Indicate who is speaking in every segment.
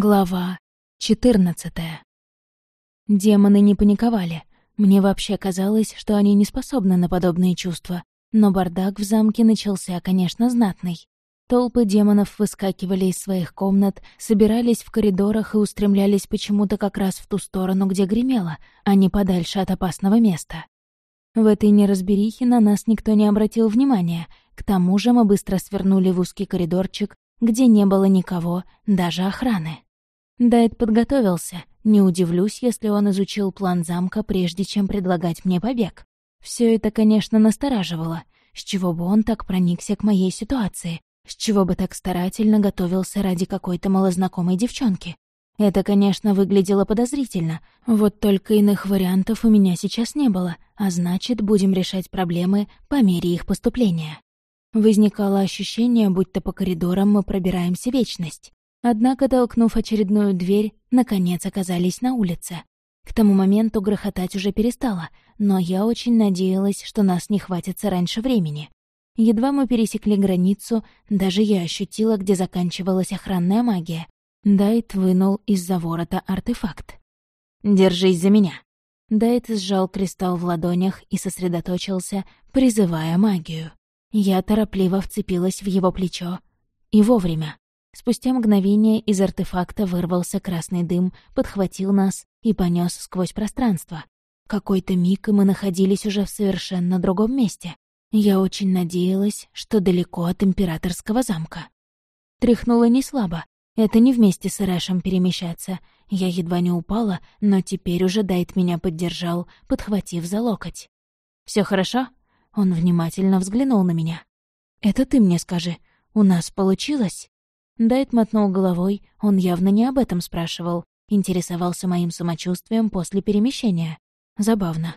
Speaker 1: Глава 14 Демоны не паниковали. Мне вообще казалось, что они не способны на подобные чувства. Но бардак в замке начался, конечно, знатный. Толпы демонов выскакивали из своих комнат, собирались в коридорах и устремлялись почему-то как раз в ту сторону, где гремело, а не подальше от опасного места. В этой неразберихе на нас никто не обратил внимания. К тому же мы быстро свернули в узкий коридорчик, где не было никого, даже охраны. Дайт подготовился, не удивлюсь, если он изучил план замка, прежде чем предлагать мне побег. Все это, конечно, настораживало. С чего бы он так проникся к моей ситуации? С чего бы так старательно готовился ради какой-то малознакомой девчонки? Это, конечно, выглядело подозрительно, вот только иных вариантов у меня сейчас не было, а значит, будем решать проблемы по мере их поступления. Возникало ощущение, будто по коридорам мы пробираемся вечность. Однако, толкнув очередную дверь, наконец оказались на улице. К тому моменту грохотать уже перестало, но я очень надеялась, что нас не хватится раньше времени. Едва мы пересекли границу, даже я ощутила, где заканчивалась охранная магия. Дайт вынул из-за ворота артефакт. «Держись за меня». Дайт сжал кристалл в ладонях и сосредоточился, призывая магию. Я торопливо вцепилась в его плечо. И вовремя. Спустя мгновение из артефакта вырвался красный дым, подхватил нас и понес сквозь пространство. Какой-то миг, и мы находились уже в совершенно другом месте. Я очень надеялась, что далеко от императорского замка. Тряхнула не слабо. Это не вместе с Рэшем перемещаться. Я едва не упала, но теперь уже Дайт меня поддержал, подхватив за локоть. Все хорошо?» Он внимательно взглянул на меня. «Это ты мне скажи, у нас получилось?» Дайт мотнул головой, он явно не об этом спрашивал, интересовался моим самочувствием после перемещения. Забавно.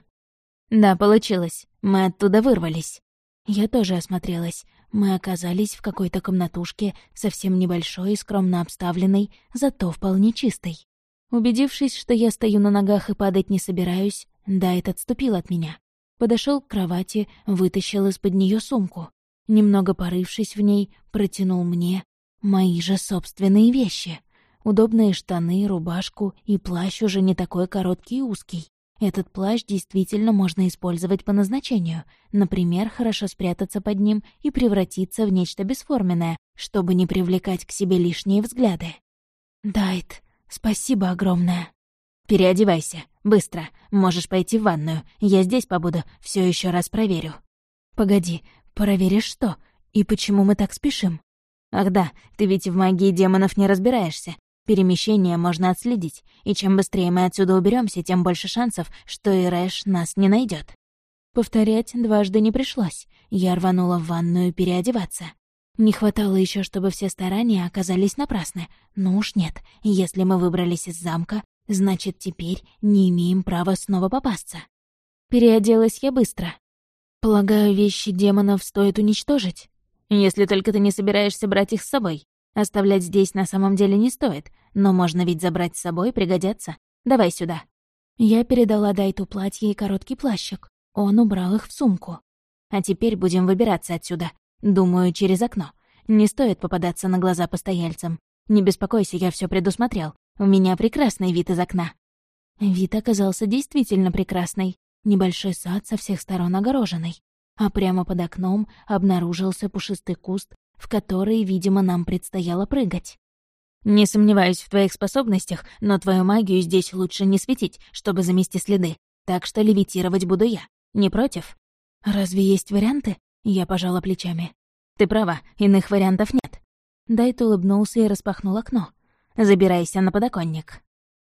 Speaker 1: «Да, получилось. Мы оттуда вырвались». Я тоже осмотрелась. Мы оказались в какой-то комнатушке, совсем небольшой и скромно обставленной, зато вполне чистой. Убедившись, что я стою на ногах и падать не собираюсь, Дайт отступил от меня подошел к кровати, вытащил из-под нее сумку. Немного порывшись в ней, протянул мне мои же собственные вещи. Удобные штаны, рубашку и плащ уже не такой короткий и узкий. Этот плащ действительно можно использовать по назначению. Например, хорошо спрятаться под ним и превратиться в нечто бесформенное, чтобы не привлекать к себе лишние взгляды. «Дайт, спасибо огромное!» «Переодевайся. Быстро. Можешь пойти в ванную. Я здесь побуду, все еще раз проверю». «Погоди, проверишь что? И почему мы так спешим?» «Ах да, ты ведь в магии демонов не разбираешься. Перемещение можно отследить, и чем быстрее мы отсюда уберемся, тем больше шансов, что и Рэш нас не найдет. Повторять дважды не пришлось. Я рванула в ванную переодеваться. Не хватало еще, чтобы все старания оказались напрасны. Ну уж нет, если мы выбрались из замка, Значит, теперь не имеем права снова попасться. Переоделась я быстро. Полагаю, вещи демонов стоит уничтожить. Если только ты не собираешься брать их с собой. Оставлять здесь на самом деле не стоит, но можно ведь забрать с собой, пригодятся. Давай сюда. Я передала Дайту платье и короткий плащик. Он убрал их в сумку. А теперь будем выбираться отсюда. Думаю, через окно. Не стоит попадаться на глаза постояльцам. Не беспокойся, я все предусмотрел. У меня прекрасный вид из окна». Вид оказался действительно прекрасный. Небольшой сад со всех сторон огороженный. А прямо под окном обнаружился пушистый куст, в который, видимо, нам предстояло прыгать. «Не сомневаюсь в твоих способностях, но твою магию здесь лучше не светить, чтобы замести следы. Так что левитировать буду я. Не против?» «Разве есть варианты?» Я пожала плечами. «Ты права, иных вариантов нет». Дайт улыбнулся и распахнул окно. Забирайся на подоконник».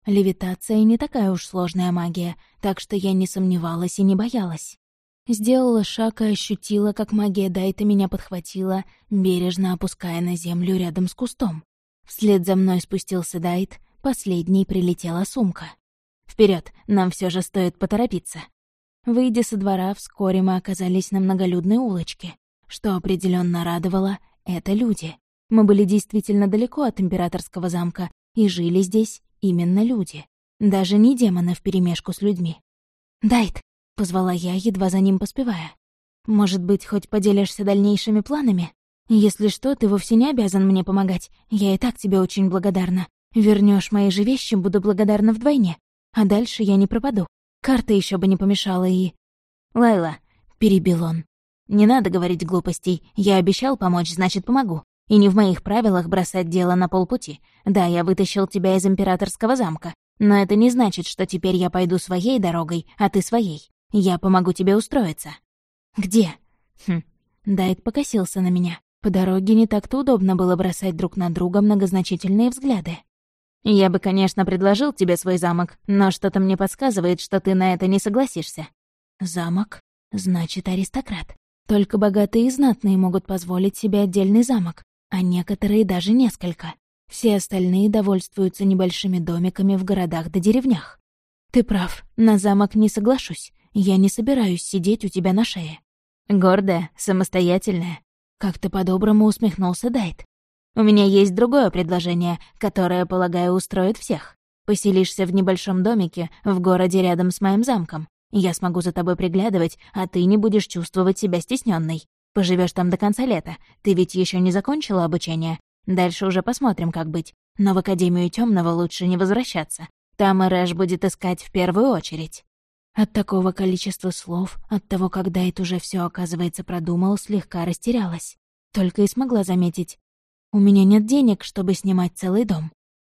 Speaker 1: Левитация не такая уж сложная магия, так что я не сомневалась и не боялась. Сделала шаг и ощутила, как магия Дайта меня подхватила, бережно опуская на землю рядом с кустом. Вслед за мной спустился Дайт, последней прилетела сумка. Вперед, нам все же стоит поторопиться. Выйдя со двора, вскоре мы оказались на многолюдной улочке. Что определенно радовало — это люди. Мы были действительно далеко от императорского замка, и жили здесь именно люди. Даже не демоны вперемешку с людьми. «Дайт!» — позвала я, едва за ним поспевая. «Может быть, хоть поделишься дальнейшими планами? Если что, ты вовсе не обязан мне помогать. Я и так тебе очень благодарна. Вернешь мои же вещи, буду благодарна вдвойне. А дальше я не пропаду. Карта еще бы не помешала и...
Speaker 2: «Лайла», — перебил он, — «не надо говорить глупостей. Я обещал помочь, значит, помогу. И не в моих правилах бросать дело на полпути. Да, я вытащил тебя из императорского замка, но это не значит, что теперь я пойду своей дорогой, а ты своей. Я помогу тебе устроиться».
Speaker 1: «Где?»
Speaker 2: «Хм».
Speaker 1: Дайт покосился на меня. По дороге не так-то удобно было бросать друг на друга многозначительные взгляды.
Speaker 2: «Я бы, конечно, предложил тебе свой замок, но что-то мне подсказывает, что ты на это не согласишься».
Speaker 1: «Замок? Значит, аристократ. Только богатые и знатные могут позволить себе отдельный замок, а некоторые даже несколько. Все остальные довольствуются небольшими домиками в городах да деревнях. Ты прав, на замок не соглашусь. Я не собираюсь сидеть у тебя на шее».
Speaker 2: «Гордая, самостоятельная».
Speaker 1: Как-то по-доброму усмехнулся Дайт.
Speaker 2: У меня есть другое предложение, которое, полагаю, устроит всех. Поселишься в небольшом домике в городе рядом с моим замком. Я смогу за тобой приглядывать, а ты не будешь чувствовать себя стесненной. Поживешь там до конца лета. Ты ведь еще не закончила обучение. Дальше уже посмотрим, как быть. Но в Академию Темного лучше не возвращаться. Там Эрэш будет искать в первую очередь.
Speaker 1: От такого количества слов, от того, когда это уже все оказывается продумал, слегка растерялась. Только и смогла заметить. У меня нет денег, чтобы снимать целый дом.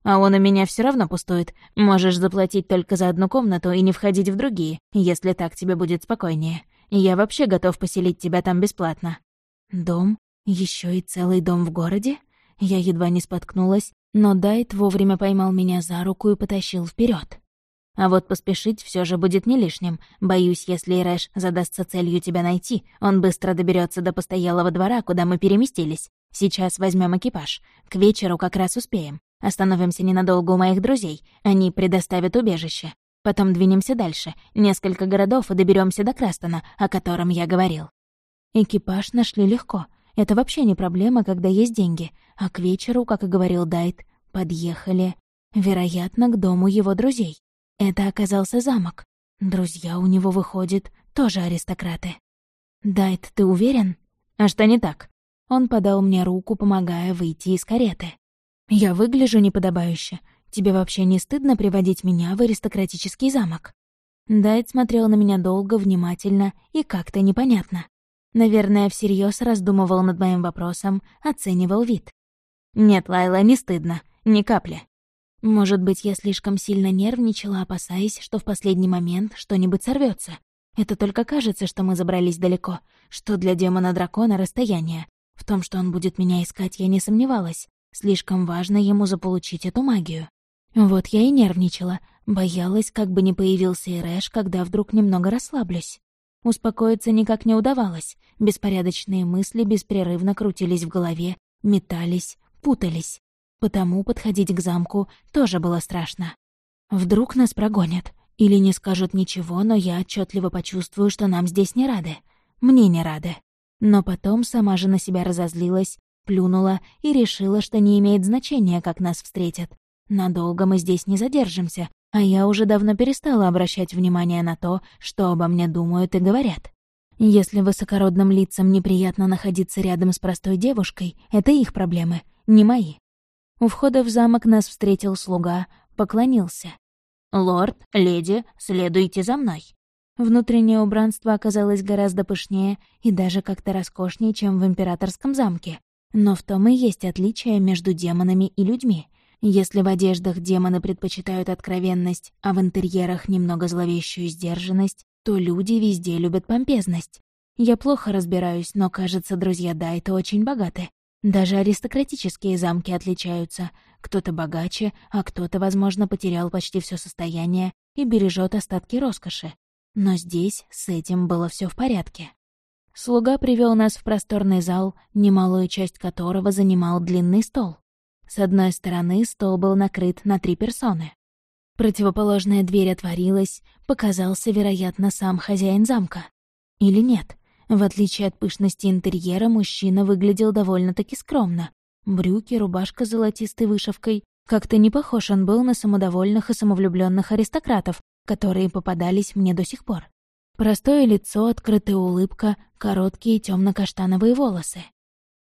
Speaker 2: А он у меня все равно пустует. Можешь заплатить только за одну комнату и не входить в другие, если так тебе будет спокойнее. Я вообще готов поселить тебя там бесплатно».
Speaker 1: «Дом? Еще и целый дом в городе?» Я едва не споткнулась, но Дайт вовремя поймал меня за руку и потащил вперед.
Speaker 2: А вот поспешить все же будет не лишним. Боюсь, если Рэш задастся целью тебя найти, он быстро доберется до постоялого двора, куда мы переместились. Сейчас возьмем экипаж. К вечеру как раз успеем. Остановимся ненадолго у моих друзей. Они предоставят убежище. Потом двинемся дальше. Несколько городов и доберемся до Крастона, о котором я говорил.
Speaker 1: Экипаж нашли легко. Это вообще не проблема, когда есть деньги. А к вечеру, как и говорил Дайт, подъехали, вероятно, к дому его друзей. Это оказался замок. Друзья у него, выходят тоже аристократы. «Дайт, ты уверен?»
Speaker 2: «А что не так?»
Speaker 1: Он подал мне руку, помогая выйти из кареты. «Я выгляжу неподобающе. Тебе вообще не стыдно приводить меня в аристократический замок?» Дайт смотрел на меня долго, внимательно и как-то непонятно. Наверное, всерьез раздумывал над моим вопросом, оценивал вид.
Speaker 2: «Нет, Лайла, не стыдно. Ни капли.
Speaker 1: Может быть, я слишком сильно нервничала, опасаясь, что в последний момент что-нибудь сорвется. Это только кажется, что мы забрались далеко, что для демона-дракона расстояние. В том, что он будет меня искать, я не сомневалась. Слишком важно ему заполучить эту магию. Вот я и нервничала, боялась, как бы не появился Ирэш, когда вдруг немного расслаблюсь. Успокоиться никак не удавалось. Беспорядочные мысли беспрерывно крутились в голове, метались, путались. Потому подходить к замку тоже было страшно. Вдруг нас прогонят. Или не скажут ничего, но я отчетливо почувствую, что нам здесь не рады. Мне не рады. Но потом сама же на себя разозлилась, плюнула и решила, что не имеет значения, как нас встретят. Надолго мы здесь не задержимся, а я уже давно перестала обращать внимание на то, что обо мне думают и говорят. Если высокородным лицам неприятно находиться рядом с простой девушкой, это их проблемы, не мои. У входа в замок нас встретил слуга, поклонился.
Speaker 2: «Лорд, леди, следуйте за мной».
Speaker 1: Внутреннее убранство оказалось гораздо пышнее и даже как-то роскошнее, чем в императорском замке. Но в том и есть отличие между демонами и людьми. Если в одеждах демоны предпочитают откровенность, а в интерьерах немного зловещую сдержанность, то люди везде любят помпезность. Я плохо разбираюсь, но, кажется, друзья Дайта очень богаты. Даже аристократические замки отличаются. Кто-то богаче, а кто-то, возможно, потерял почти все состояние и бережет остатки роскоши. Но здесь с этим было все в порядке. Слуга привел нас в просторный зал, немалую часть которого занимал длинный стол. С одной стороны стол был накрыт на три персоны. Противоположная дверь отворилась, показался, вероятно, сам хозяин замка. Или нет? В отличие от пышности интерьера, мужчина выглядел довольно-таки скромно. Брюки, рубашка с золотистой вышивкой. Как-то не похож он был на самодовольных и самовлюбленных аристократов, которые попадались мне до сих пор. Простое лицо, открытая улыбка, короткие темно каштановые волосы.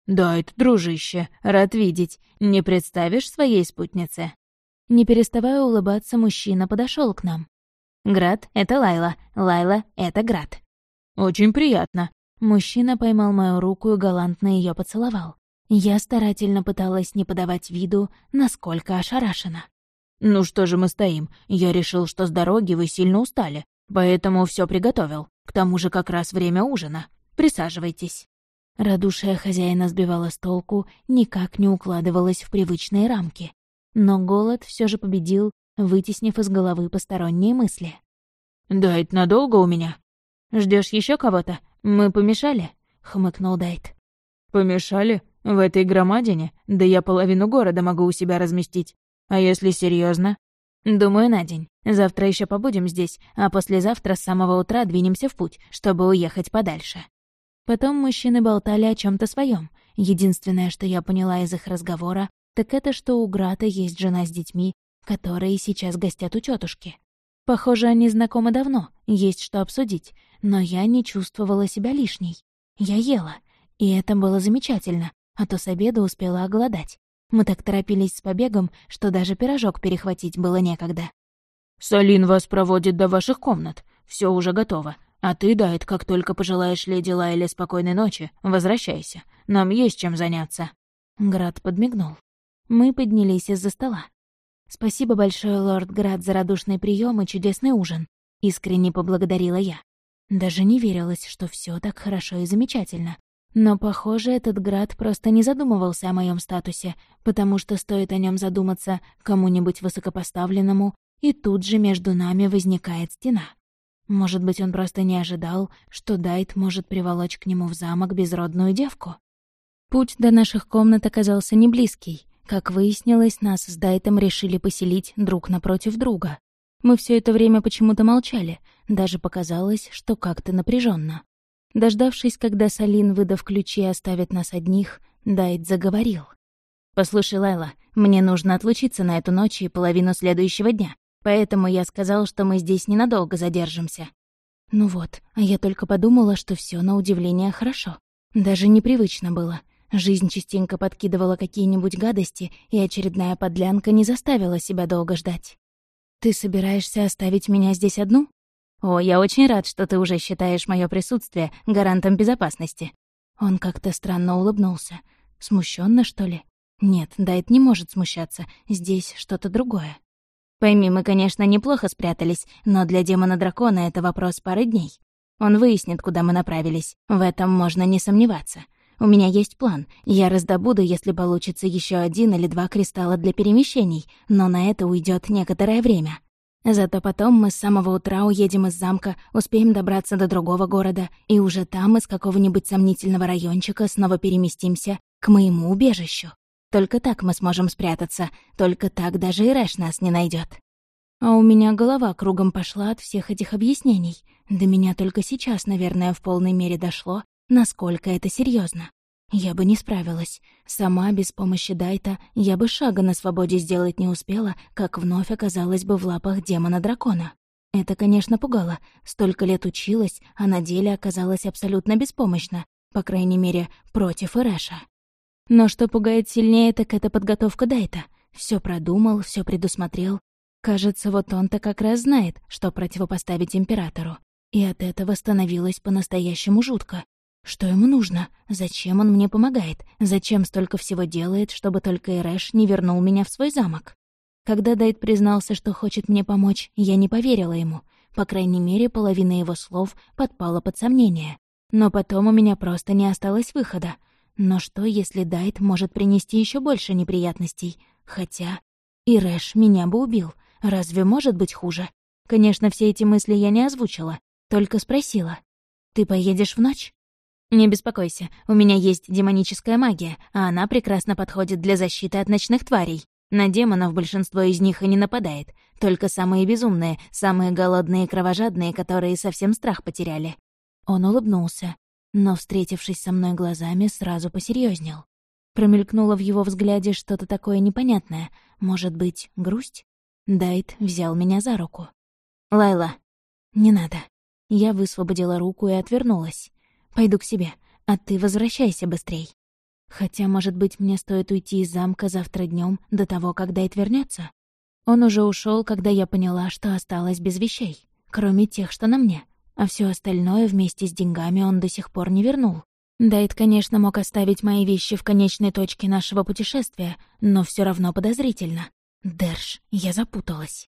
Speaker 2: «Да, это дружище, рад видеть. Не представишь своей спутнице?»
Speaker 1: Не переставая улыбаться, мужчина подошел к нам.
Speaker 2: «Град — это Лайла, Лайла — это Град».
Speaker 3: «Очень приятно».
Speaker 1: Мужчина поймал мою руку и галантно ее поцеловал. Я старательно пыталась не подавать виду, насколько ошарашена.
Speaker 3: «Ну что же мы стоим? Я решил, что с дороги вы сильно устали, поэтому все приготовил. К тому же как раз время ужина. Присаживайтесь».
Speaker 1: Радушие хозяина сбивало с толку, никак не укладывалось в привычные рамки. Но голод все же победил, вытеснив из головы посторонние мысли.
Speaker 3: «Дайт надолго у меня?»
Speaker 1: Ждешь еще кого-то? Мы помешали?» — хмыкнул Дайт.
Speaker 3: «Помешали? В этой громадине? Да я половину города могу у себя разместить. А если серьезно?
Speaker 1: «Думаю, на день. Завтра еще побудем здесь, а послезавтра с самого утра двинемся в путь, чтобы уехать подальше». Потом мужчины болтали о чем то своем. Единственное, что я поняла из их разговора, так это, что у Грата есть жена с детьми, которые сейчас гостят у тетушки. Похоже, они знакомы давно, есть что обсудить, но я не чувствовала себя лишней. Я ела, и это было замечательно, а то с обеда успела оголодать. Мы так торопились с побегом, что даже пирожок перехватить было некогда.
Speaker 3: «Салин вас проводит до ваших комнат. Все уже готово. А ты, Дайт, как только пожелаешь леди Лайле спокойной ночи, возвращайся. Нам есть чем заняться».
Speaker 1: Град подмигнул. Мы поднялись из-за стола. «Спасибо большое, лорд Град, за радушный прием и чудесный ужин», — искренне поблагодарила я. Даже не верилось, что все так хорошо и замечательно. Но, похоже, этот Град просто не задумывался о моем статусе, потому что стоит о нем задуматься кому-нибудь высокопоставленному, и тут же между нами возникает стена. Может быть, он просто не ожидал, что Дайт может приволочь к нему в замок безродную девку? Путь до наших комнат оказался не близкий. Как выяснилось, нас с Дайтом решили поселить друг напротив друга. Мы все это время почему-то молчали, даже показалось, что как-то напряженно. Дождавшись, когда Салин, выдав ключи, оставит нас одних, Дайт заговорил. «Послушай, Лайла, мне нужно отлучиться на эту ночь и половину следующего дня. Поэтому я сказал, что мы здесь ненадолго задержимся. Ну вот, а я только подумала, что все на удивление хорошо. Даже непривычно было. Жизнь частенько подкидывала какие-нибудь гадости, и очередная подлянка не заставила себя долго ждать. «Ты собираешься оставить меня здесь одну?» «О, я очень рад, что ты уже считаешь мое присутствие гарантом безопасности». Он как-то странно улыбнулся. Смущенно, что ли? Нет, Дайт не может смущаться, здесь что-то другое. Пойми, мы, конечно, неплохо спрятались, но для демона-дракона это вопрос пары дней. Он выяснит, куда мы направились. В этом можно не сомневаться. У меня есть план. Я раздобуду, если получится, еще один или два кристалла для перемещений, но на это уйдет некоторое время. Зато потом мы с самого утра уедем из замка, успеем добраться до другого города, и уже там из какого-нибудь сомнительного райончика снова переместимся к моему убежищу. Только так мы сможем спрятаться, только так даже и Рэш нас не найдет. А у меня голова кругом пошла от всех этих объяснений. До меня только сейчас, наверное, в полной мере дошло, насколько это серьезно. Я бы не справилась. Сама, без помощи Дайта, я бы шага на свободе сделать не успела, как вновь оказалась бы в лапах демона-дракона. Это, конечно, пугало. Столько лет училась, а на деле оказалась абсолютно беспомощна, по крайней мере, против Ирэша. Но что пугает сильнее, так это подготовка Дайта. Все продумал, все предусмотрел. Кажется, вот он-то как раз знает, что противопоставить императору. И от этого становилось по-настоящему жутко. Что ему нужно? Зачем он мне помогает? Зачем столько всего делает, чтобы только Эрэш не вернул меня в свой замок? Когда Дайт признался, что хочет мне помочь, я не поверила ему. По крайней мере, половина его слов подпала под сомнение. Но потом у меня просто не осталось выхода. Но что, если Дайт может принести еще больше неприятностей? Хотя... И Рэш меня бы убил. Разве может быть хуже? Конечно, все эти мысли я не озвучила, только спросила. «Ты поедешь в ночь?» «Не беспокойся, у меня есть демоническая магия, а она прекрасно подходит для защиты от ночных тварей. На демонов большинство из них и не нападает, только самые безумные, самые голодные и кровожадные, которые совсем страх потеряли». Он улыбнулся но, встретившись со мной глазами, сразу посерьезнел. Промелькнуло в его взгляде что-то такое непонятное. Может быть, грусть? Дайт взял меня за руку. «Лайла, не надо». Я высвободила руку и отвернулась. «Пойду к себе, а ты возвращайся быстрей». Хотя, может быть, мне стоит уйти из замка завтра днем до того, как Дайт вернется. Он уже ушел, когда я поняла, что осталась без вещей, кроме тех, что на мне, а все остальное вместе с деньгами он до сих пор не вернул. Дайт, конечно, мог оставить мои вещи в конечной точке нашего путешествия, но все равно подозрительно. Дерш, я запуталась.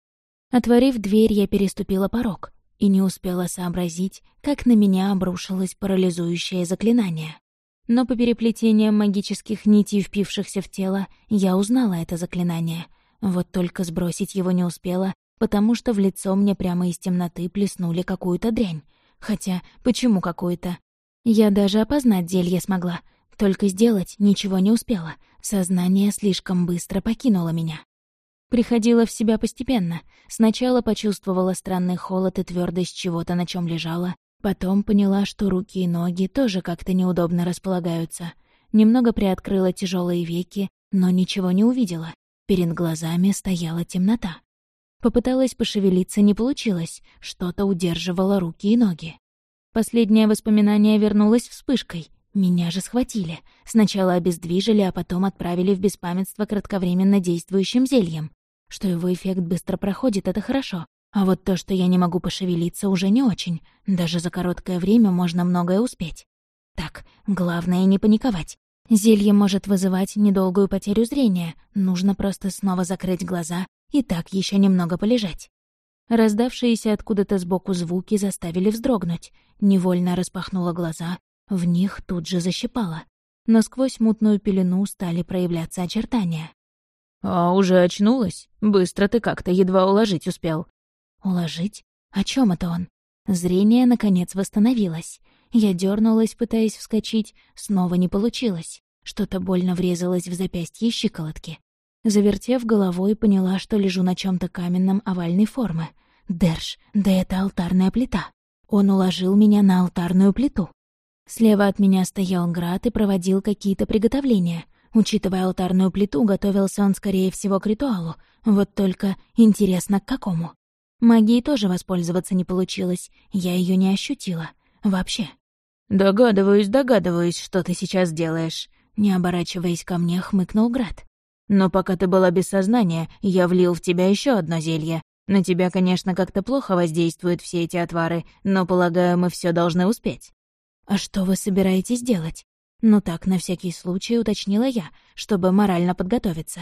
Speaker 1: Отворив дверь, я переступила порог и не успела сообразить, как на меня обрушилось парализующее заклинание. Но по переплетениям магических нитей, впившихся в тело, я узнала это заклинание. Вот только сбросить его не успела, потому что в лицо мне прямо из темноты плеснули какую-то дрянь. Хотя, почему какую-то? Я даже опознать зелье смогла, только сделать ничего не успела. Сознание слишком быстро покинуло меня. Приходила в себя постепенно. Сначала почувствовала странный холод и твердость чего-то, на чем лежала. Потом поняла, что руки и ноги тоже как-то неудобно располагаются. Немного приоткрыла тяжелые веки, но ничего не увидела. Перед глазами стояла темнота. Попыталась пошевелиться, не получилось. Что-то удерживало руки и ноги. Последнее воспоминание вернулось вспышкой. Меня же схватили. Сначала обездвижили, а потом отправили в беспамятство кратковременно действующим зельем. Что его эффект быстро проходит, это хорошо. А вот то, что я не могу пошевелиться, уже не очень. Даже за короткое время можно многое успеть. Так, главное не паниковать. Зелье может вызывать недолгую потерю зрения. Нужно просто снова закрыть глаза и так еще немного полежать. Раздавшиеся откуда-то сбоку звуки заставили вздрогнуть. Невольно распахнула глаза, в них тут же защипала. Но сквозь мутную пелену стали проявляться очертания.
Speaker 3: «А уже очнулась? Быстро ты как-то едва уложить успел».
Speaker 1: «Уложить? О чем это он?» Зрение, наконец, восстановилось. Я дернулась, пытаясь вскочить, снова не получилось. Что-то больно врезалось в запястье щиколотки. Завертев головой, поняла, что лежу на чем то каменном овальной формы. Дерш, да это алтарная плита. Он уложил меня на алтарную плиту. Слева от меня стоял Град и проводил какие-то приготовления. Учитывая алтарную плиту, готовился он, скорее всего, к ритуалу. Вот только интересно, к какому. Магией тоже воспользоваться не получилось. Я ее не ощутила. Вообще.
Speaker 3: «Догадываюсь, догадываюсь, что ты сейчас делаешь», — не оборачиваясь ко мне, хмыкнул Град. «Но пока ты была без сознания, я влил в тебя еще одно зелье. На тебя, конечно, как-то плохо воздействуют все эти отвары, но, полагаю, мы все должны успеть».
Speaker 1: «А что вы собираетесь делать?» Ну так, на всякий случай уточнила я, чтобы морально подготовиться.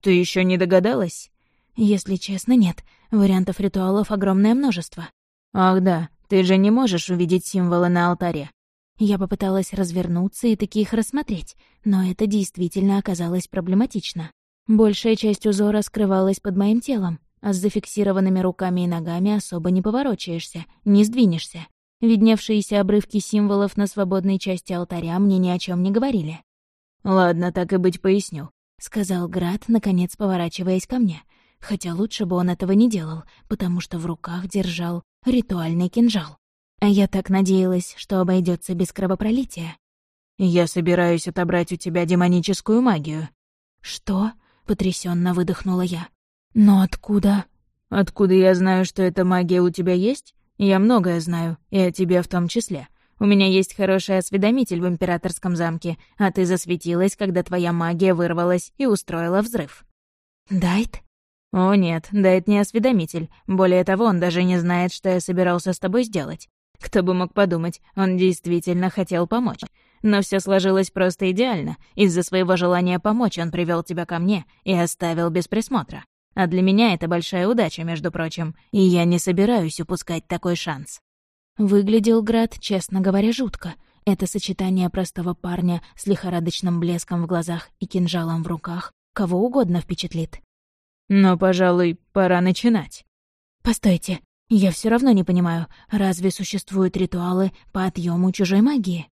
Speaker 3: «Ты еще не догадалась?»
Speaker 1: «Если честно, нет. Вариантов ритуалов огромное множество».
Speaker 3: «Ах да, ты же не можешь увидеть символы на алтаре».
Speaker 1: Я попыталась развернуться и таких рассмотреть, но это действительно оказалось проблематично. Большая часть узора скрывалась под моим телом, а с зафиксированными руками и ногами особо не поворочаешься, не сдвинешься. Видневшиеся обрывки символов на свободной части алтаря мне ни о чем не говорили.
Speaker 3: «Ладно, так и быть поясню», —
Speaker 1: сказал Град, наконец поворачиваясь ко мне. Хотя лучше бы он этого не делал, потому что в руках держал ритуальный кинжал. А я так надеялась, что обойдется без кровопролития.
Speaker 3: «Я собираюсь отобрать у тебя демоническую магию».
Speaker 1: «Что?» — потрясенно выдохнула я. «Но откуда?»
Speaker 3: «Откуда я знаю, что эта магия у тебя есть? Я многое знаю, и о тебе в том числе. У меня есть хороший осведомитель в императорском замке, а ты засветилась, когда твоя магия вырвалась и устроила взрыв».
Speaker 1: «Дайт?»
Speaker 3: «О нет, Дайт не осведомитель. Более того, он даже не знает, что я собирался с тобой сделать. Кто бы мог подумать, он действительно хотел помочь. Но все сложилось просто идеально. Из-за своего желания помочь он привел тебя ко мне и оставил без присмотра. А для меня это большая удача, между прочим, и я не собираюсь упускать такой шанс.
Speaker 1: Выглядел Град, честно говоря, жутко. Это сочетание простого парня с лихорадочным блеском в глазах и кинжалом в руках кого угодно впечатлит.
Speaker 3: Но, пожалуй, пора начинать.
Speaker 1: Постойте, я все равно не понимаю, разве существуют ритуалы по отъему чужой магии?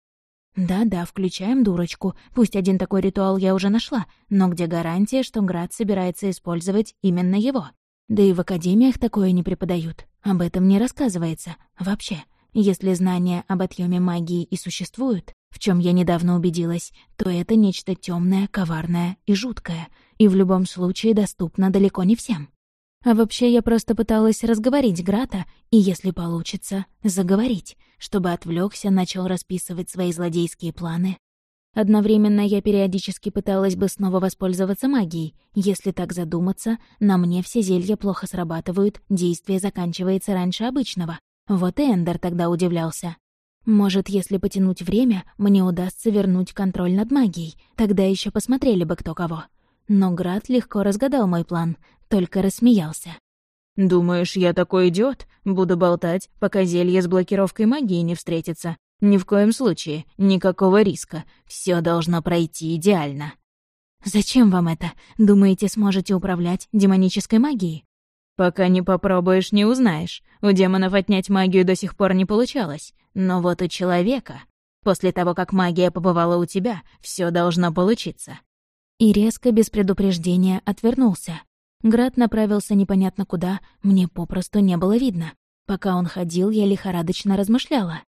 Speaker 1: Да-да, включаем дурочку. Пусть один такой ритуал я уже нашла, но где гарантия, что Град собирается использовать именно его? Да и в академиях такое не преподают. Об этом не рассказывается. Вообще, если знания об отъеме магии и существуют, в чем я недавно убедилась, то это нечто темное, коварное и жуткое, и в любом случае доступно далеко не всем. А вообще я просто пыталась разговорить Грата, и, если получится, заговорить, чтобы отвлекся, начал расписывать свои злодейские планы. Одновременно я периодически пыталась бы снова воспользоваться магией. Если так задуматься, на мне все зелья плохо срабатывают, действие заканчивается раньше обычного. Вот и Эндер тогда удивлялся. Может, если потянуть время, мне удастся вернуть контроль над магией, тогда еще посмотрели бы кто кого. Но Град легко разгадал мой план, только рассмеялся.
Speaker 3: «Думаешь, я такой идиот? Буду болтать, пока зелье с блокировкой магии не встретится. Ни в коем случае, никакого риска. Все должно пройти идеально».
Speaker 1: «Зачем вам это? Думаете, сможете управлять демонической магией?»
Speaker 3: «Пока не попробуешь, не узнаешь. У демонов отнять магию до сих пор не получалось. Но вот у человека, после того, как магия побывала у тебя, все должно получиться».
Speaker 1: И резко, без предупреждения, отвернулся. Град направился непонятно куда, мне попросту не было видно. Пока он ходил, я лихорадочно размышляла.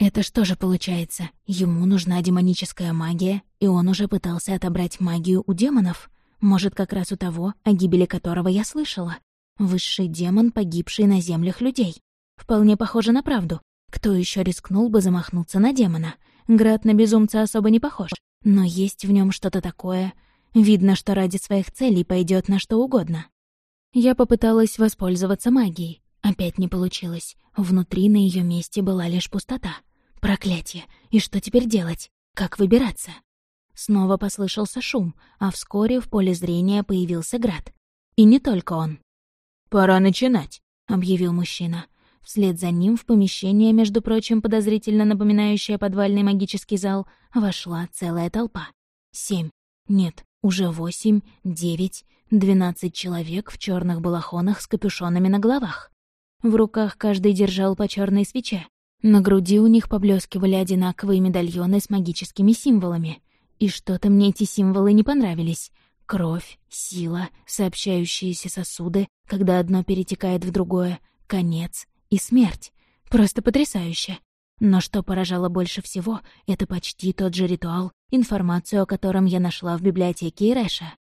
Speaker 1: Это что же получается? Ему нужна демоническая магия, и он уже пытался отобрать магию у демонов? Может, как раз у того, о гибели которого я слышала? Высший демон, погибший на землях людей. Вполне похоже на правду. Кто еще рискнул бы замахнуться на демона? Град на безумца особо не похож, но есть в нем что-то такое. Видно, что ради своих целей пойдет на что угодно. Я попыталась воспользоваться магией. Опять не получилось. Внутри на ее месте была лишь пустота. Проклятие! И что теперь делать? Как выбираться? Снова послышался шум, а вскоре в поле зрения появился град. И не только он.
Speaker 3: «Пора начинать», — объявил
Speaker 1: мужчина. Вслед за ним в помещение, между прочим, подозрительно напоминающее подвальный магический зал, вошла целая толпа. Семь. Нет, уже восемь, девять, двенадцать человек в черных балахонах с капюшонами на головах. В руках каждый держал по черной свече. На груди у них поблескивали одинаковые медальоны с магическими символами. И что-то мне эти символы не понравились. Кровь, сила, сообщающиеся сосуды, когда одно перетекает в другое, конец и смерть. Просто потрясающе. Но что поражало больше всего, это почти тот же ритуал, информацию о котором я нашла в библиотеке Ирэша.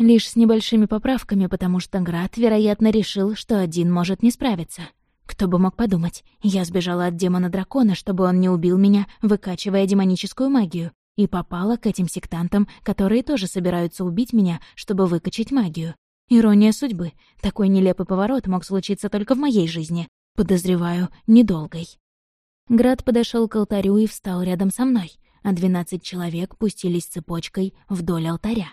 Speaker 1: Лишь с небольшими поправками, потому что Град, вероятно, решил, что один может не справиться. Кто бы мог подумать, я сбежала от демона-дракона, чтобы он не убил меня, выкачивая демоническую магию, и попала к этим сектантам, которые тоже собираются убить меня, чтобы выкачать магию. Ирония судьбы. Такой нелепый поворот мог случиться только в моей жизни. Подозреваю, недолгой. Град подошел к алтарю и встал рядом со мной, а двенадцать человек пустились цепочкой вдоль алтаря.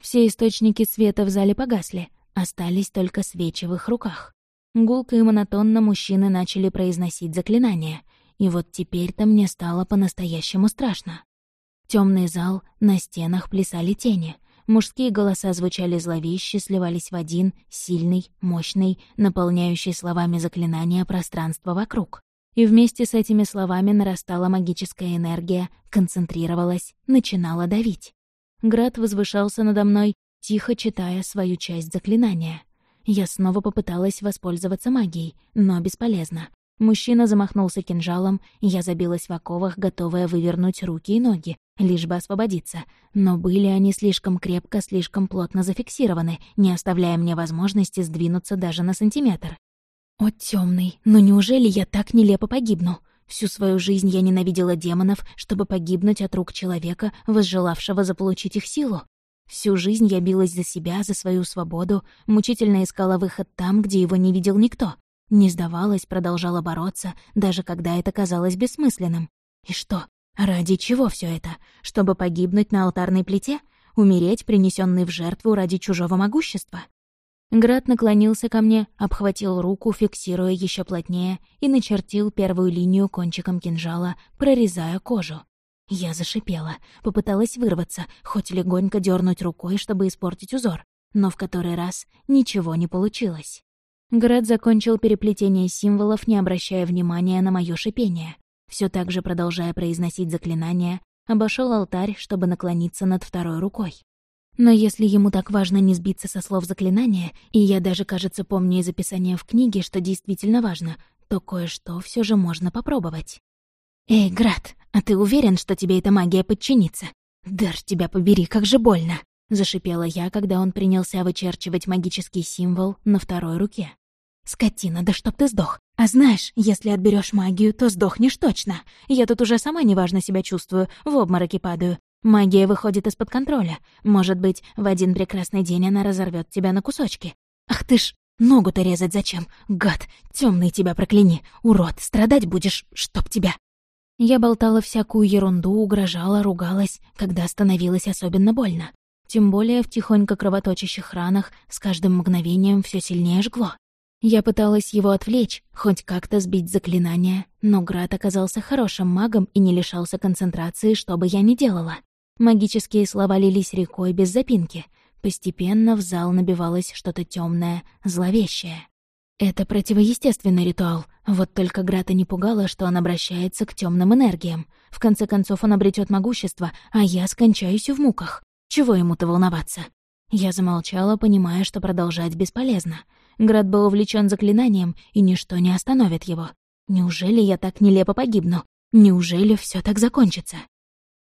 Speaker 1: Все источники света в зале погасли, остались только свечи в их руках. Гулко и монотонно мужчины начали произносить заклинания, и вот теперь-то мне стало по-настоящему страшно. Темный зал, на стенах плясали тени. Мужские голоса звучали зловеще, сливались в один, сильный, мощный, наполняющий словами заклинания пространство вокруг. И вместе с этими словами нарастала магическая энергия, концентрировалась, начинала давить. Град возвышался надо мной, тихо читая свою часть заклинания. Я снова попыталась воспользоваться магией, но бесполезно. Мужчина замахнулся кинжалом, я забилась в оковах, готовая вывернуть руки и ноги, лишь бы освободиться. Но были они слишком крепко, слишком плотно зафиксированы, не оставляя мне возможности сдвинуться даже на сантиметр. О, темный, но неужели я так нелепо погибну? Всю свою жизнь я ненавидела демонов, чтобы погибнуть от рук человека, возжелавшего заполучить их силу. Всю жизнь я билась за себя, за свою свободу, мучительно искала выход там, где его не видел никто. Не сдавалась, продолжала бороться, даже когда это казалось бессмысленным. И что? Ради чего все это? Чтобы погибнуть на алтарной плите? Умереть, принесенный в жертву ради чужого могущества? Град наклонился ко мне, обхватил руку, фиксируя еще плотнее, и начертил первую линию кончиком кинжала, прорезая кожу. Я зашипела, попыталась вырваться, хоть легонько дернуть рукой, чтобы испортить узор, но в который раз ничего не получилось. Град закончил переплетение символов, не обращая внимания на мое шипение. Все так же продолжая произносить заклинания, обошел алтарь, чтобы наклониться над второй рукой. Но если ему так важно не сбиться со слов заклинания, и я даже, кажется, помню из описания в книге, что действительно важно, то кое-что все же можно попробовать. «Эй, Град, а ты уверен, что тебе эта магия подчинится? Дашь тебя побери, как же больно!» — зашипела я, когда он принялся вычерчивать магический символ на второй руке. «Скотина, да чтоб ты сдох! А знаешь, если отберешь магию, то сдохнешь точно. Я тут уже сама неважно себя чувствую, в обмороке падаю.
Speaker 2: Магия выходит из-под контроля. Может быть, в один прекрасный день она разорвет тебя на кусочки. Ах ты ж, ногу-то резать зачем? Гад, темный тебя прокляни. Урод, страдать будешь, чтоб тебя. Я болтала всякую ерунду, угрожала, ругалась, когда становилось особенно больно. Тем более в тихонько кровоточащих ранах с каждым мгновением все сильнее жгло. Я пыталась его отвлечь, хоть как-то сбить заклинание, но Град оказался хорошим магом и не лишался концентрации, что бы я ни делала. Магические слова лились рекой без запинки. Постепенно в зал набивалось что-то темное, зловещее. Это противоестественный ритуал, вот только Грата не пугало, что он обращается к темным энергиям. В конце концов он обретет могущество, а я скончаюсь в муках. Чего ему-то волноваться? Я замолчала, понимая, что продолжать бесполезно. Град был увлечен заклинанием, и ничто не остановит его. Неужели я так нелепо погибну? Неужели все так закончится?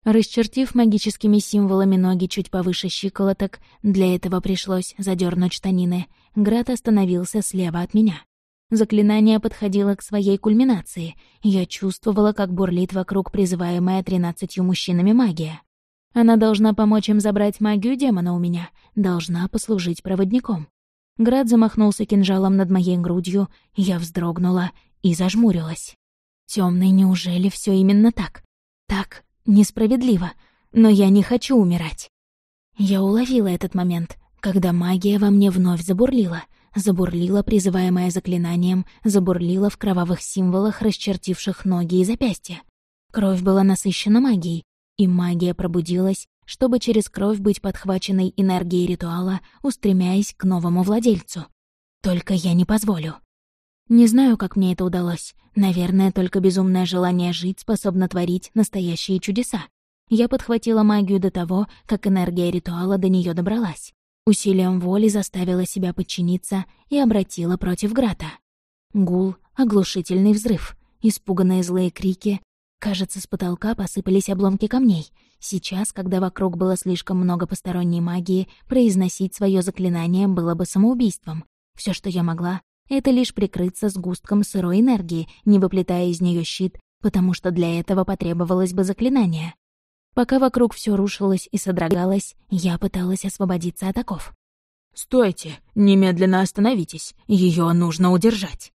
Speaker 2: Расчертив магическими символами ноги чуть повыше щиколоток, для этого пришлось задернуть штанины, Град остановился слева от меня. Заклинание подходило к своей кульминации. Я чувствовала, как бурлит вокруг призываемая тринадцатью мужчинами магия. Она должна помочь им забрать магию демона у меня, должна послужить проводником. Град замахнулся кинжалом над моей грудью, я вздрогнула и зажмурилась. Темный, неужели все именно так? Так Несправедливо, но я не хочу умирать. Я уловила этот момент, когда магия во мне вновь забурлила, забурлила, призываемая заклинанием, забурлила в кровавых символах, расчертивших ноги и запястья. Кровь была насыщена магией, и магия пробудилась, чтобы через кровь быть подхваченной энергией ритуала, устремяясь к новому владельцу. Только я не позволю. Не знаю, как мне это удалось. Наверное, только безумное желание жить способно творить настоящие чудеса. Я подхватила магию до того, как энергия ритуала до нее добралась. Усилием воли заставила себя подчиниться и обратила против Грата. Гул, оглушительный взрыв, испуганные злые крики. Кажется, с потолка посыпались обломки камней. Сейчас, когда вокруг было слишком много посторонней магии, произносить свое заклинание было бы самоубийством. Все, что я могла, это лишь прикрыться сгустком сырой энергии, не выплетая из нее щит, потому что для этого потребовалось бы заклинание. Пока вокруг все рушилось и содрогалось, я пыталась освободиться от оков.
Speaker 3: «Стойте! Немедленно остановитесь! Ее нужно удержать!»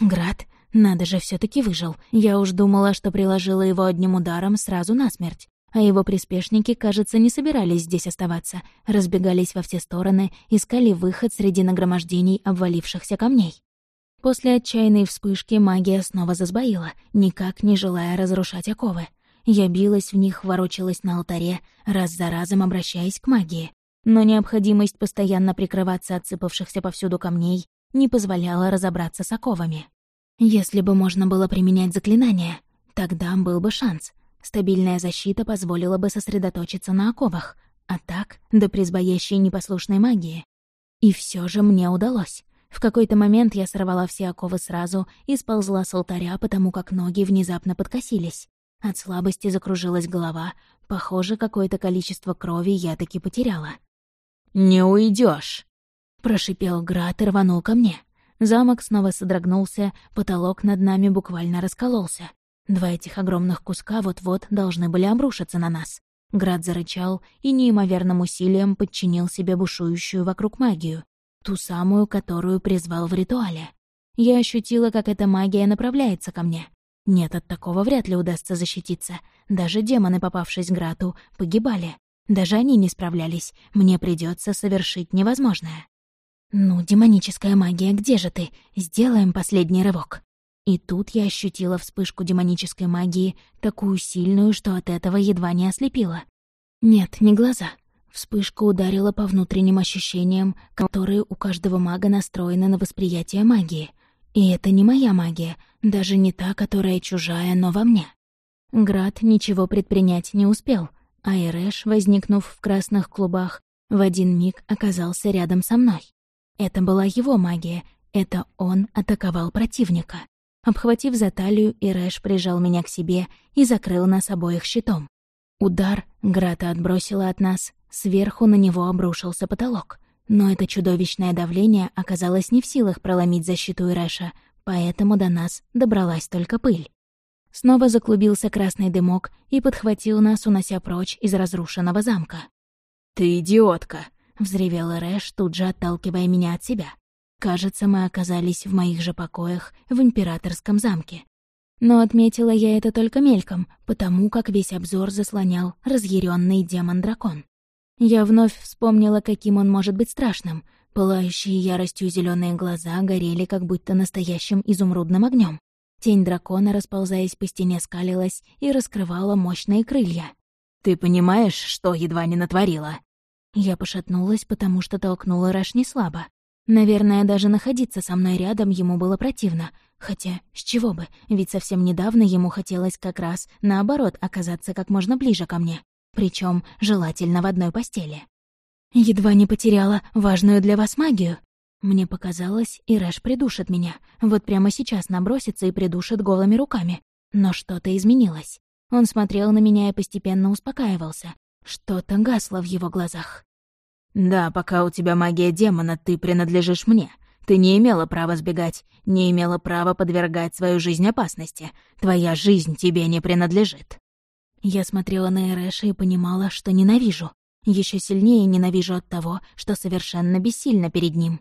Speaker 2: Град, надо же, все таки выжил. Я уж думала, что приложила его одним ударом сразу насмерть а его приспешники, кажется, не собирались здесь оставаться, разбегались во все стороны, искали выход среди нагромождений обвалившихся камней. После отчаянной вспышки магия снова засбоила, никак не желая разрушать оковы. Я билась в них, ворочалась на алтаре, раз за разом обращаясь к магии. Но необходимость постоянно прикрываться от сыпавшихся повсюду камней не позволяла разобраться с оковами. Если бы можно было применять заклинания, тогда был бы шанс — Стабильная защита позволила бы сосредоточиться на оковах, а так — до призбоящей непослушной магии. И все же мне удалось. В какой-то момент я сорвала все оковы сразу и сползла с алтаря, потому как ноги внезапно подкосились. От слабости закружилась голова. Похоже, какое-то количество крови я таки потеряла.
Speaker 3: «Не уйдешь,
Speaker 2: прошипел Град и рванул ко мне. Замок снова содрогнулся, потолок над нами буквально раскололся. Два этих огромных куска вот-вот должны были обрушиться на нас. Град зарычал и неимоверным усилием подчинил себе бушующую вокруг магию, ту самую, которую призвал в ритуале. Я ощутила, как эта магия направляется ко мне. Нет, от такого вряд ли удастся защититься. Даже демоны, попавшись Грату, погибали. Даже они не справлялись. Мне придется совершить невозможное. «Ну, демоническая магия, где же ты? Сделаем последний рывок». И тут я ощутила вспышку демонической магии, такую сильную, что от этого едва не ослепила. Нет, не глаза. Вспышка ударила по внутренним ощущениям, которые у каждого мага настроены на восприятие магии. И это не моя магия, даже не та, которая чужая, но во мне. Град ничего предпринять не успел, а Эрэш, возникнув в красных клубах, в один миг оказался рядом со мной. Это была его магия, это он атаковал противника. Обхватив за талию, Ирэш прижал меня к себе и закрыл нас обоих щитом. Удар Грата отбросила от нас, сверху на него обрушился потолок. Но это чудовищное давление оказалось не в силах проломить защиту Ирэша, поэтому до нас добралась только пыль.
Speaker 1: Снова заклубился красный дымок и подхватил нас, унося прочь из разрушенного замка.
Speaker 3: «Ты идиотка!»
Speaker 1: — взревел Рэш, тут же отталкивая меня от себя. Кажется, мы оказались в моих же покоях в императорском замке. Но отметила я это только мельком, потому как весь обзор заслонял разъяренный демон-дракон. Я вновь вспомнила, каким он может быть страшным. Пылающие яростью зеленые глаза горели как будто настоящим изумрудным огнем. Тень дракона, расползаясь по стене, скалилась и раскрывала мощные крылья.
Speaker 3: «Ты понимаешь, что едва не натворила?»
Speaker 1: Я пошатнулась, потому что толкнула Рэш не слабо. Наверное, даже находиться со мной рядом ему было противно. Хотя, с чего бы, ведь совсем недавно ему хотелось как раз, наоборот, оказаться как можно ближе ко мне. Причем желательно в одной постели. Едва не потеряла важную для вас магию. Мне показалось, и Рэш придушит меня. Вот прямо сейчас набросится и придушит голыми руками. Но что-то изменилось. Он смотрел на меня и постепенно успокаивался. Что-то гасло в его глазах.
Speaker 3: «Да, пока у тебя магия демона, ты принадлежишь мне. Ты не имела права сбегать, не имела права подвергать свою жизнь опасности. Твоя жизнь тебе не принадлежит».
Speaker 1: Я смотрела на Эрэша и понимала, что ненавижу. Еще сильнее ненавижу от того, что совершенно бессильно перед ним.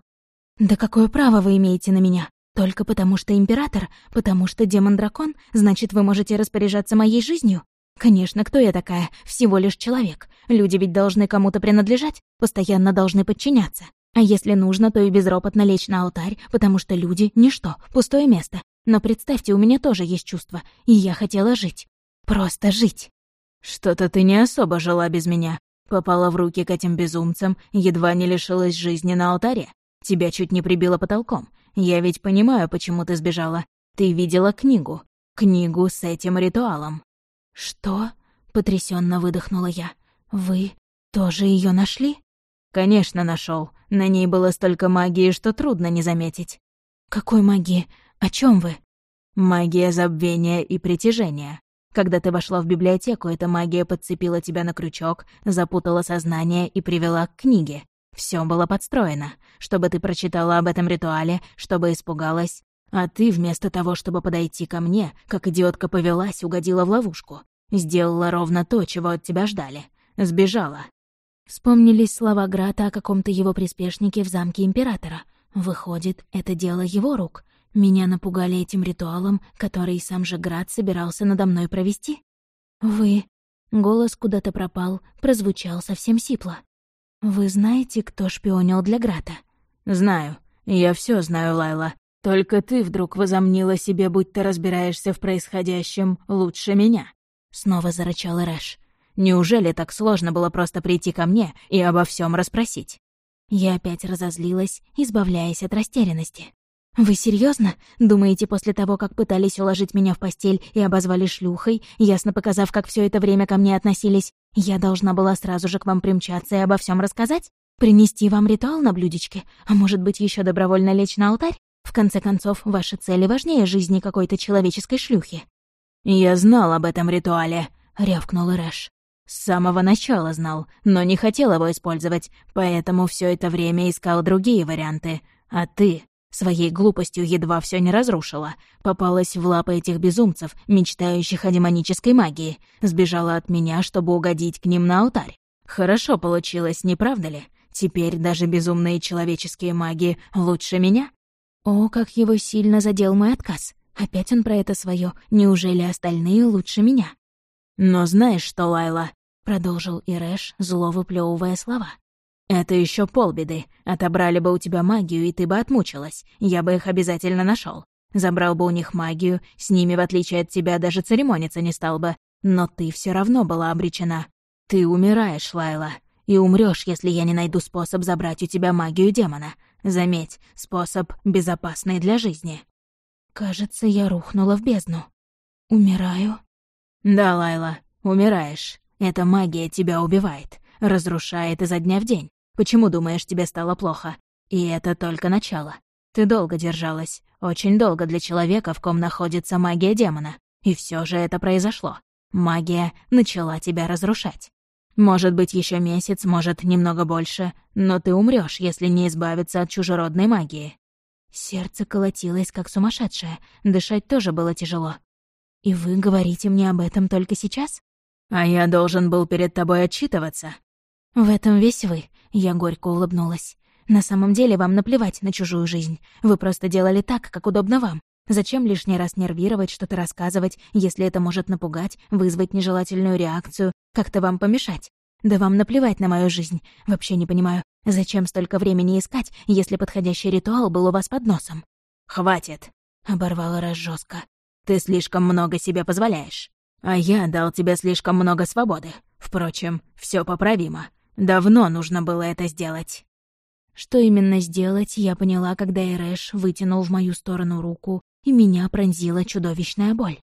Speaker 1: «Да какое право вы имеете на меня? Только потому что император? Потому что демон-дракон? Значит, вы можете распоряжаться моей жизнью? Конечно, кто я такая? Всего лишь человек. Люди ведь должны кому-то принадлежать, постоянно должны подчиняться. А если нужно, то и безропотно лечь на алтарь, потому что люди — ничто, пустое место. Но представьте, у меня тоже есть чувства, и я хотела жить. Просто жить.
Speaker 3: Что-то ты не особо жила без меня. Попала в руки к этим безумцам, едва не лишилась жизни на алтаре. Тебя чуть не прибило потолком. Я ведь понимаю, почему ты сбежала. Ты видела книгу. Книгу с этим ритуалом.
Speaker 1: «Что?» — потрясенно выдохнула я. «Вы тоже ее нашли?»
Speaker 3: «Конечно, нашел. На ней было столько магии, что трудно не заметить».
Speaker 1: «Какой магии? О чем вы?»
Speaker 3: «Магия забвения и притяжения. Когда ты вошла в библиотеку, эта магия подцепила тебя на крючок, запутала сознание и привела к книге. Все было подстроено, чтобы ты прочитала об этом ритуале, чтобы испугалась. А ты, вместо того, чтобы подойти ко мне, как идиотка повелась, угодила в ловушку. Сделала ровно то, чего от тебя ждали. Сбежала.
Speaker 1: Вспомнились слова Грата о каком-то его приспешнике в замке Императора. Выходит, это дело его рук. Меня напугали этим ритуалом, который сам же Град собирался надо мной провести. «Вы...» Голос куда-то пропал, прозвучал совсем сипло. «Вы знаете, кто шпионил для Грата?»
Speaker 3: «Знаю. Я все знаю, Лайла. Только ты вдруг возомнила себе, будь ты разбираешься в происходящем лучше меня». Снова зарычал Рэш. «Неужели так сложно было просто прийти ко мне и обо всем расспросить?»
Speaker 1: Я опять разозлилась, избавляясь от растерянности. «Вы серьезно? Думаете, после того, как пытались уложить меня в постель и обозвали шлюхой, ясно показав, как все это время ко мне относились, я должна была сразу же к вам примчаться и обо всем рассказать? Принести вам ритуал на блюдечке? А может быть, еще добровольно лечь на алтарь? В конце концов, ваши цели важнее жизни какой-то человеческой шлюхи».
Speaker 3: «Я знал об этом ритуале», — рявкнул Рэш. «С самого начала знал, но не хотел его использовать, поэтому все это время искал другие варианты. А ты Своей глупостью едва все не разрушила. Попалась в лапы этих безумцев, мечтающих о демонической магии. Сбежала от меня, чтобы угодить к ним на алтарь. Хорошо получилось, не правда ли? Теперь даже безумные человеческие маги лучше меня?
Speaker 1: О, как его сильно задел мой отказ. Опять он про это свое. Неужели остальные лучше меня?
Speaker 3: Но знаешь что, Лайла?
Speaker 1: Продолжил Ирэш, зло выплевывая слова.
Speaker 3: «Это еще полбеды. Отобрали бы у тебя магию, и ты бы отмучилась. Я бы их обязательно нашел. Забрал бы у них магию, с ними, в отличие от тебя, даже церемониться не стал бы. Но ты все равно была обречена. Ты умираешь, Лайла. И умрешь, если я не найду способ забрать у тебя магию демона. Заметь, способ безопасный для жизни».
Speaker 1: Кажется, я рухнула в бездну. Умираю?
Speaker 3: Да, Лайла, умираешь. Эта магия тебя убивает, разрушает изо дня в день. Почему думаешь, тебе стало плохо? И это только начало. Ты долго держалась, очень долго для человека, в ком находится магия демона. И все же это произошло. Магия начала тебя разрушать. Может быть, еще месяц, может, немного больше, но ты умрешь, если не избавиться от чужеродной магии.
Speaker 1: Сердце колотилось, как сумасшедшее. Дышать тоже было тяжело. И вы говорите мне об этом только сейчас?
Speaker 3: А я должен был перед тобой отчитываться.
Speaker 1: В этом весь вы, я горько улыбнулась. На самом деле вам наплевать на чужую жизнь. Вы просто делали так, как удобно вам. Зачем лишний раз нервировать, что-то рассказывать, если это может напугать, вызвать нежелательную реакцию, как-то вам помешать? Да вам наплевать на мою жизнь. Вообще не понимаю, зачем столько времени искать, если подходящий ритуал был у вас под носом?
Speaker 3: «Хватит!»
Speaker 1: — оборвала раз жестко.
Speaker 3: «Ты слишком много себе позволяешь. А я дал тебе слишком много свободы. Впрочем, все поправимо. Давно нужно было это сделать».
Speaker 1: Что именно сделать, я поняла, когда Эрэш вытянул в мою сторону руку, и меня пронзила чудовищная боль.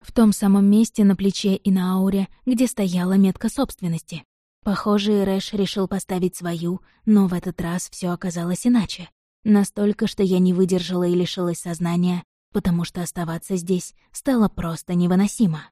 Speaker 1: В том самом месте на плече и на ауре, где стояла метка собственности. Похоже, Эрэш решил поставить свою, но в этот раз все оказалось иначе. Настолько, что я не выдержала и лишилась сознания, потому что оставаться здесь стало просто невыносимо.